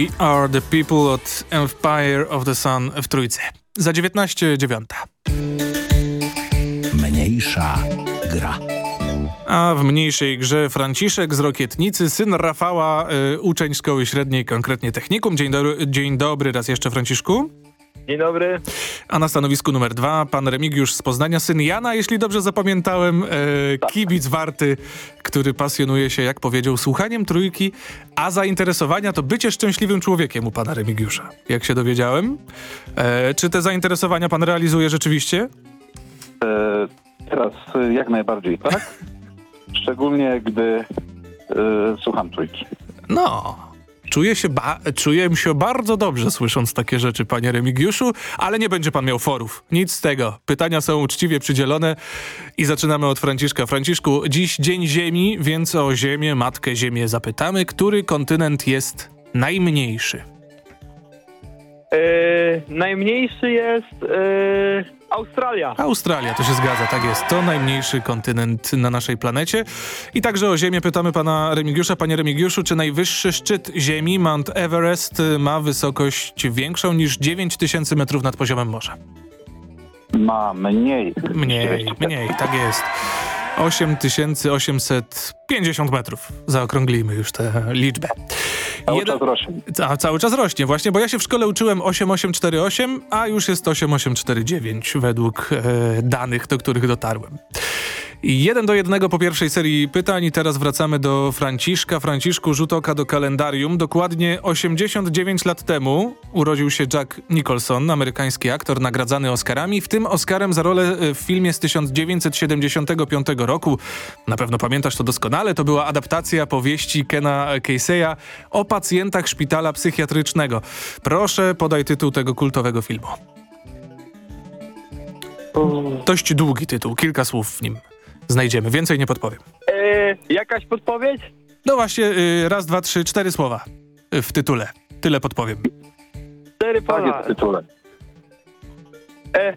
We are the people od Empire of the Sun w Trójce. Za 19 dziewiąta. Mniejsza gra. A w mniejszej grze Franciszek z Rokietnicy, syn Rafała, y, uczeń szkoły średniej, konkretnie technikum. Dzień, do, dzień dobry raz jeszcze Franciszku. Dzień dobry. A na stanowisku numer dwa pan Remigiusz z Poznania, syn Jana, jeśli dobrze zapamiętałem, e, kibic warty, który pasjonuje się, jak powiedział, słuchaniem trójki, a zainteresowania to bycie szczęśliwym człowiekiem u pana Remigiusza, jak się dowiedziałem. E, czy te zainteresowania pan realizuje rzeczywiście? E, teraz e, jak najbardziej tak. Szczególnie gdy e, słucham trójki. No, czuję się, czuję się bardzo dobrze słysząc takie rzeczy, panie Remigiuszu, ale nie będzie pan miał forów. Nic z tego. Pytania są uczciwie przydzielone i zaczynamy od Franciszka. Franciszku, dziś Dzień Ziemi, więc o Ziemię, Matkę Ziemię zapytamy. Który kontynent jest najmniejszy? E, najmniejszy jest e, Australia. Australia, to się zgadza, tak jest. To najmniejszy kontynent na naszej planecie. I także o Ziemię pytamy pana Remigiusza. Panie Remigiuszu, czy najwyższy szczyt Ziemi, Mount Everest, ma wysokość większą niż 9000 metrów nad poziomem morza? Ma mniej. Mniej, mniej, tak jest. 8850 metrów. Zaokrąglimy już tę liczbę. Cały czas rośnie. Ca cały czas rośnie, właśnie, bo ja się w szkole uczyłem 8848, a już jest 8849 według e, danych, do których dotarłem. Jeden do jednego po pierwszej serii pytań i teraz wracamy do Franciszka. Franciszku, rzut oka do kalendarium. Dokładnie 89 lat temu urodził się Jack Nicholson, amerykański aktor nagradzany Oscarami, w tym Oscarem za rolę e, w filmie z 1975 roku. Na pewno pamiętasz to doskonale. To była adaptacja powieści Kena Casey'a o pacjentach szpitala psychiatrycznego. Proszę, podaj tytuł tego kultowego filmu. Dość długi tytuł, kilka słów w nim znajdziemy. Więcej nie podpowiem. E, jakaś podpowiedź? No właśnie, y, raz, dwa, trzy, cztery słowa y, w tytule. Tyle podpowiem. Cztery Tak pola. jest w tytule. E,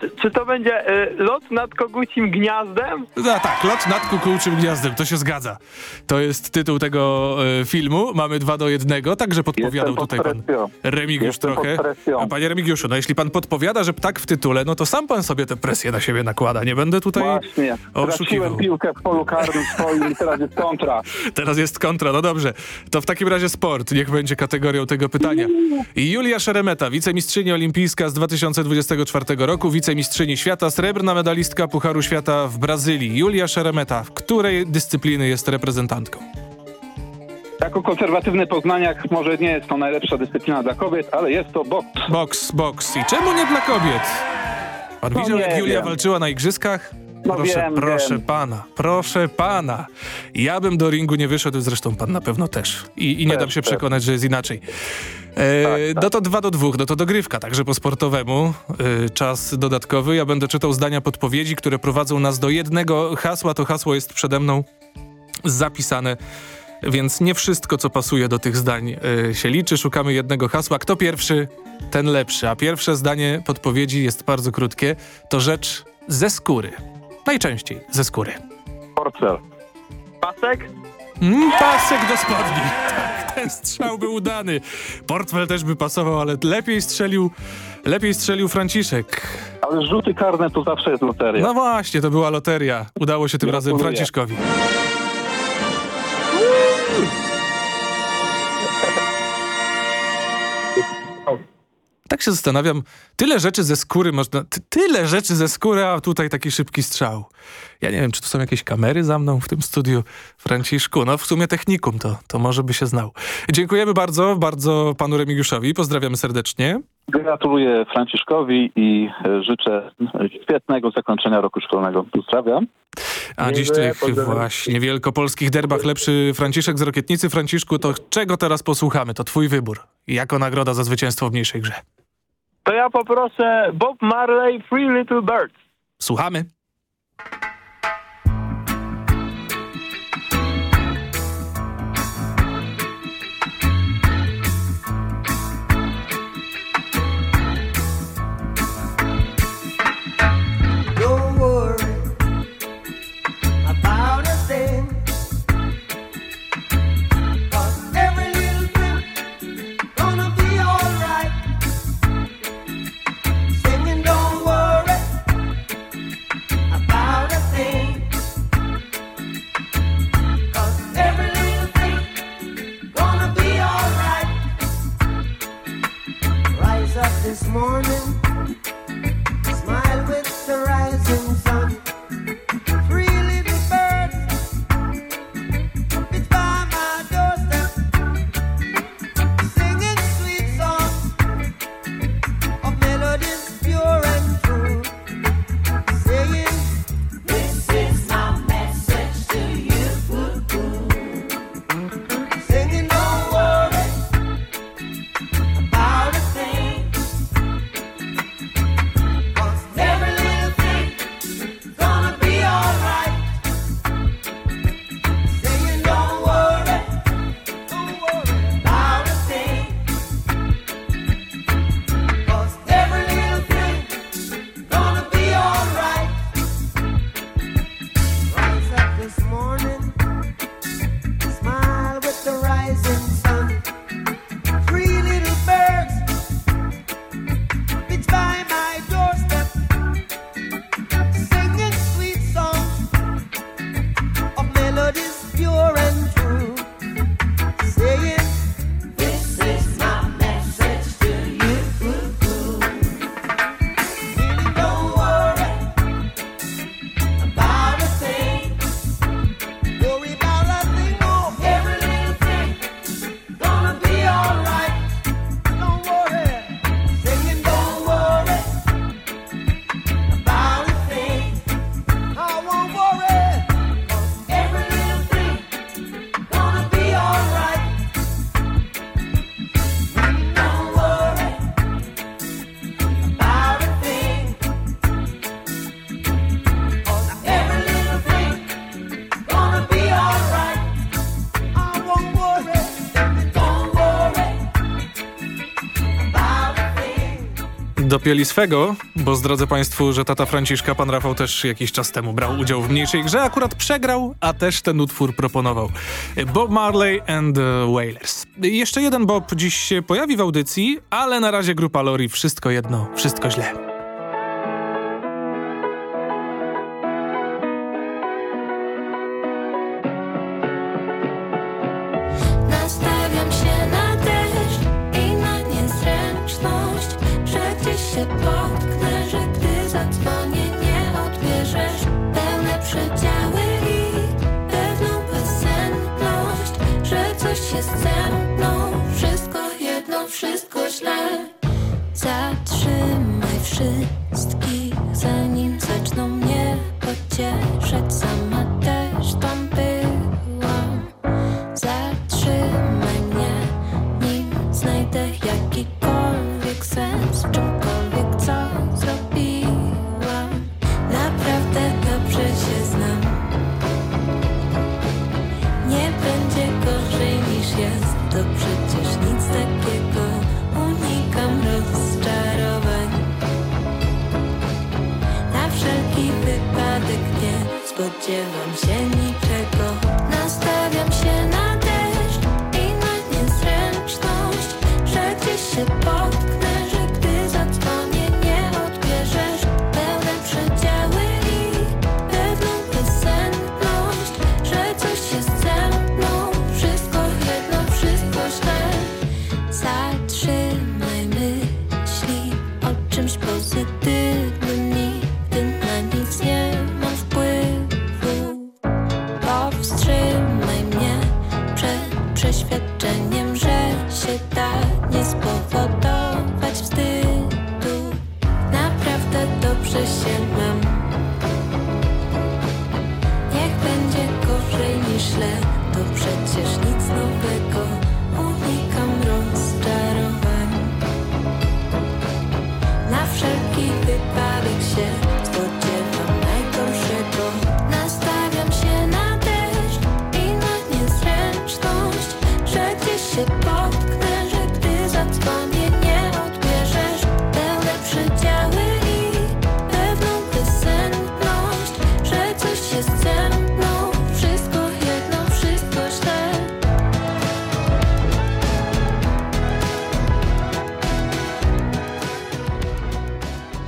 czy, czy to będzie e, lot nad kogucim gniazdem? No tak, lot nad kukułczym gniazdem, to się zgadza. To jest tytuł tego y, filmu. Mamy dwa do jednego, także podpowiadał Jestem pod tutaj pan presją. Remigiusz Jestem trochę. pod presją. A panie Remigiuszu, no jeśli pan podpowiada, że ptak w tytule, no to sam pan sobie tę presję na siebie nakłada. Nie będę tutaj Właśnie. oszukiwał. Straciłem piłkę w polu karnym swoim i teraz jest kontra. Teraz jest kontra, no dobrze. To w takim razie sport, niech będzie kategorią tego pytania. I Julia Szeremeta, wicemistrzyni olimpijska z 2024 roku, wicemistrzyni świata, srebrna medalistka Pucharu Świata w Brazylii. Julia Szeremeta, w której dyscypliny jest reprezentantką? Jako konserwatywny poznaniak może nie jest to najlepsza dyscyplina dla kobiet, ale jest to boks. Boks, boks. I czemu nie dla kobiet? Pan No widział, jak Julia wiem. walczyła na igrzyskach? No proszę, wiem, proszę wiem. pana, proszę pana. Ja bym do ringu nie wyszedł, zresztą pan na pewno też. I, i nie Też, dam się też. przekonać, że jest inaczej. E, No to dwa do dwóch, no to dogrywka, także po sportowemu. E, czas dodatkowy. Ja będę czytał zdania podpowiedzi, które prowadzą nas do jednego hasła. To hasło jest przede mną zapisane, więc nie wszystko, co pasuje do tych zdań e, się liczy. Szukamy jednego hasła. Kto pierwszy, ten lepszy. A pierwsze zdanie podpowiedzi jest bardzo krótkie. To rzecz ze skóry. Najczęściej ze skóry. Portfel. Pasek? Mm, pasek do spodni. Tak, ten strzał był udany. Portfel też by pasował, ale lepiej strzelił, lepiej strzelił Franciszek. Ale rzuty karne to zawsze jest loteria. No właśnie, to była loteria. Udało się tym razem. Franciszkowi. Tak się zastanawiam, tyle rzeczy ze skóry można, ty, tyle rzeczy ze skóry, a tutaj taki szybki strzał. Ja nie wiem, czy tu są jakieś kamery za mną w tym studiu, Franciszku. No w sumie technikum to, to może by się znał. Dziękujemy bardzo, bardzo panu Remigiuszowi, pozdrawiamy serdecznie. Gratuluję Franciszkowi i życzę świetnego zakończenia roku szkolnego. Pozdrawiam. A dziś tych właśnie wielkopolskich derbach lepszy Franciszek z Rokietnicy. Franciszku, to czego teraz posłuchamy? To twój wybór. Jako nagroda za zwycięstwo w mniejszej grze. To ja poproszę Bob Marley, Free Little Birds. Słuchamy. morning. Do Pielisfego, bo zdradzę Państwu, że tata Franciszka, pan Rafał też jakiś czas temu brał udział w mniejszej grze, akurat przegrał, a też ten utwór proponował. Bob Marley and the Wailers. Jeszcze jeden Bob dziś się pojawi w audycji, ale na razie grupa Lori Wszystko jedno, wszystko źle. 是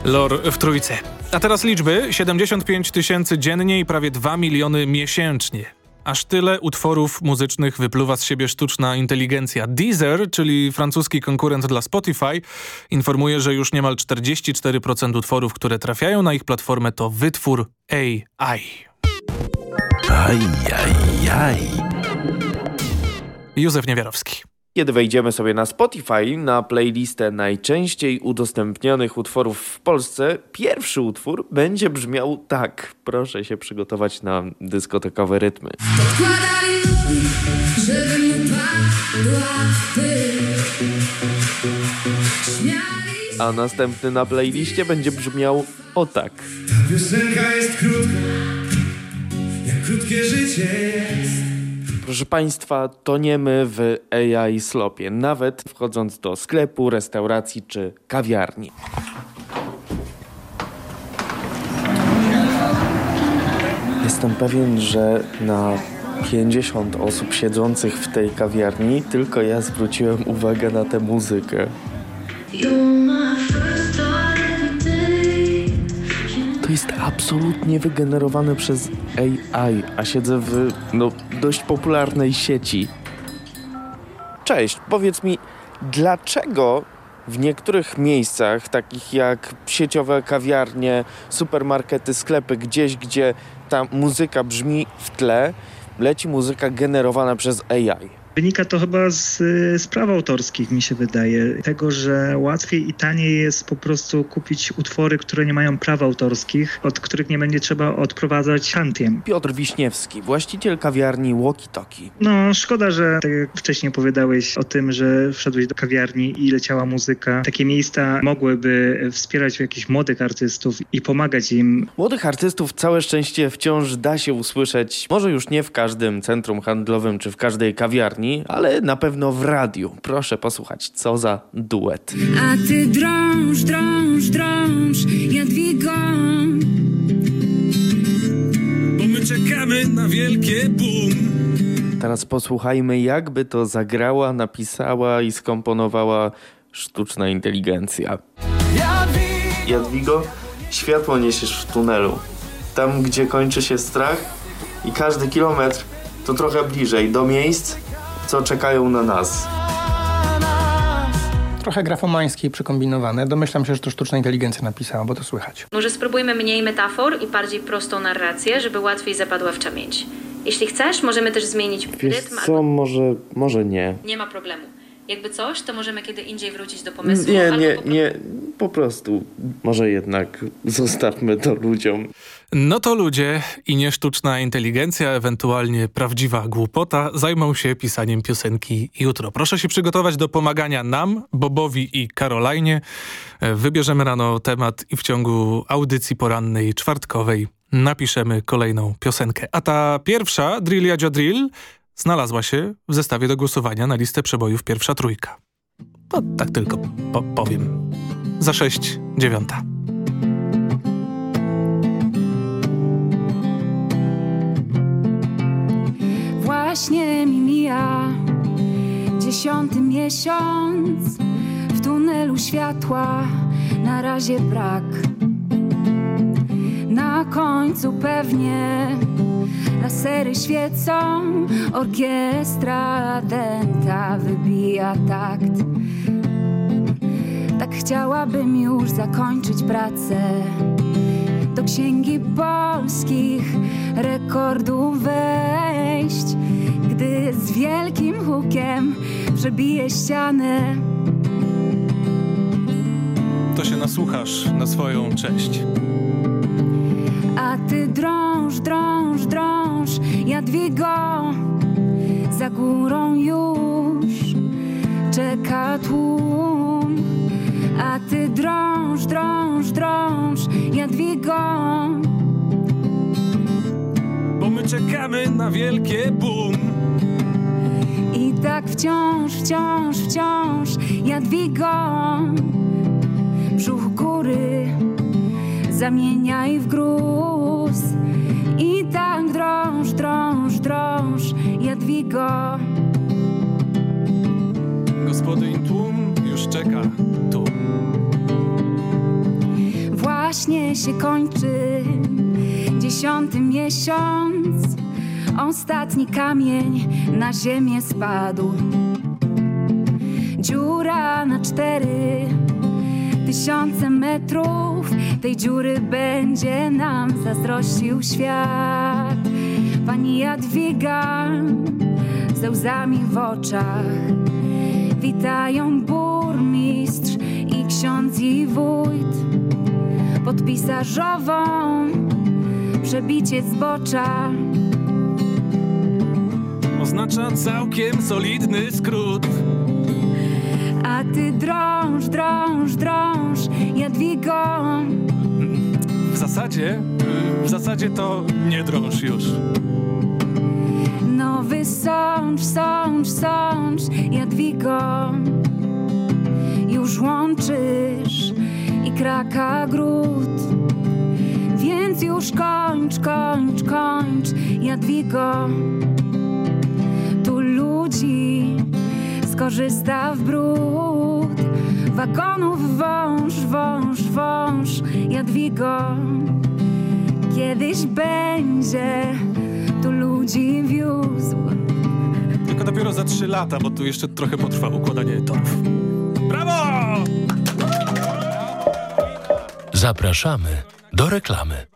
LOR w trójce. A teraz liczby. 75 tysięcy dziennie i prawie 2 miliony miesięcznie. Aż tyle utworów muzycznych wypluwa z siebie sztuczna inteligencja. Deezer, czyli francuski konkurent dla Spotify, informuje, że już niemal 44% utworów, które trafiają na ich platformę to wytwór AI. Ajajaj. Aj, aj. Józef Niewiarowski. Kiedy wejdziemy sobie na Spotify, na playlistę najczęściej udostępnionych utworów w Polsce, pierwszy utwór będzie brzmiał tak. Proszę się przygotować na dyskotekowe rytmy. Żeby mu A następny na playliście będzie brzmiał o tak. Piosenka jest krótka, jak krótkie życie jest. Proszę Państwa, toniemy w AI slopie, nawet wchodząc do sklepu, restauracji czy kawiarni. Jestem pewien, że na 50 osób siedzących w tej kawiarni tylko ja zwróciłem uwagę na tę muzykę. To jest absolutnie wygenerowane przez AI, a siedzę w no, dość popularnej sieci. Cześć, powiedz mi, dlaczego w niektórych miejscach, takich jak sieciowe kawiarnie, supermarkety, sklepy, gdzieś, gdzie ta muzyka brzmi w tle, leci muzyka generowana przez AI? Wynika to chyba z, y, z praw autorskich, mi się wydaje. Tego, że łatwiej i taniej jest po prostu kupić utwory, które nie mają praw autorskich, od których nie będzie trzeba odprowadzać tantiem. Piotr Wiśniewski, właściciel kawiarni Walkie Talkie. No, szkoda, że tak jak wcześniej opowiadałeś o tym, że wszedłeś do kawiarni i leciała muzyka. Takie miejsca mogłyby wspierać jakichś młodych artystów i pomagać im. Młodych artystów całe szczęście wciąż da się usłyszeć, może już nie w każdym centrum handlowym czy w każdej kawiarni, ale na pewno w radiu. Proszę posłuchać, co za duet. A ty drąż, drąż, drąż, Jadwigo. Bo my czekamy na wielkie boom. Teraz posłuchajmy, jakby to zagrała, napisała i skomponowała sztuczna inteligencja. Jadwigo, światło niesiesz w tunelu. Tam, gdzie kończy się strach i każdy kilometr to trochę bliżej do miejsc, co czekają na nas. Trochę grafomańskie i przekombinowane. Domyślam się, że to sztuczna inteligencja napisała, bo to słychać. Może spróbujmy mniej metafor i bardziej prostą narrację, żeby łatwiej zapadła w pamięć. Jeśli chcesz, możemy też zmienić Wiesz rytm. co, może, może nie. Nie ma problemu. Jakby coś, to możemy kiedy indziej wrócić do pomysłu. Nie, albo nie, po... nie, po prostu. Może jednak zostawmy to ludziom. No to ludzie i nie sztuczna inteligencja, ewentualnie prawdziwa głupota zajmą się pisaniem piosenki jutro. Proszę się przygotować do pomagania nam, Bobowi i Karolajnie. E, Wybierzemy rano temat i w ciągu audycji porannej czwartkowej napiszemy kolejną piosenkę. A ta pierwsza, Drill Jadzia Drill, znalazła się w zestawie do głosowania na listę przebojów pierwsza trójka. To tak tylko po powiem. Za sześć, dziewiąta. Właśnie mi mija. Dziesiąty miesiąc w tunelu światła. Na razie brak. Na końcu pewnie lasery świecą, orkiestra denta wybija takt. Tak chciałabym już zakończyć pracę. Do księgi polskich rekordów wejść, gdy z wielkim hukiem przebije ścianę. To się nasłuchasz na swoją cześć. A ty drąż, drąż, drąż, Jadwigo, za górą już czeka tłum. A ty drąż, drąż, drąż, Jadwigo. Bo my czekamy na wielkie boom. Wciąż, wciąż, wciąż, Jadwigo. Brzuch góry zamieniaj w gruz. I tak drąż, drąż, drąż, Jadwigo. Gospodyń tłum już czeka tu. właśnie się kończy. Dziesiąty miesiąc, ostatni kamień na ziemię spadł. Dziura na cztery tysiące metrów. Tej dziury będzie nam zazdrościł świat. Pani Jadwiga ze łzami w oczach. Witają burmistrz i ksiądz i wójt. Podpisarzową przebicie zbocza. Oznacza całkiem solidny skrót. A ty drąż, drąż, drąż, Jadwigo. W zasadzie, w zasadzie to nie drąż już. Nowy sącz, sącz, sącz, Jadwigo. Już łączysz i kraka gród. Więc już kończ, kończ, kończ, Jadwigo. Skorzysta w brud. Wagonów wąż, wąż, wąż, Jadwigo. Kiedyś będzie tu ludzi wiózł. Tylko dopiero za trzy lata, bo tu jeszcze trochę potrwa układanie torów. Brawo! Zapraszamy do reklamy.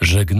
Żegna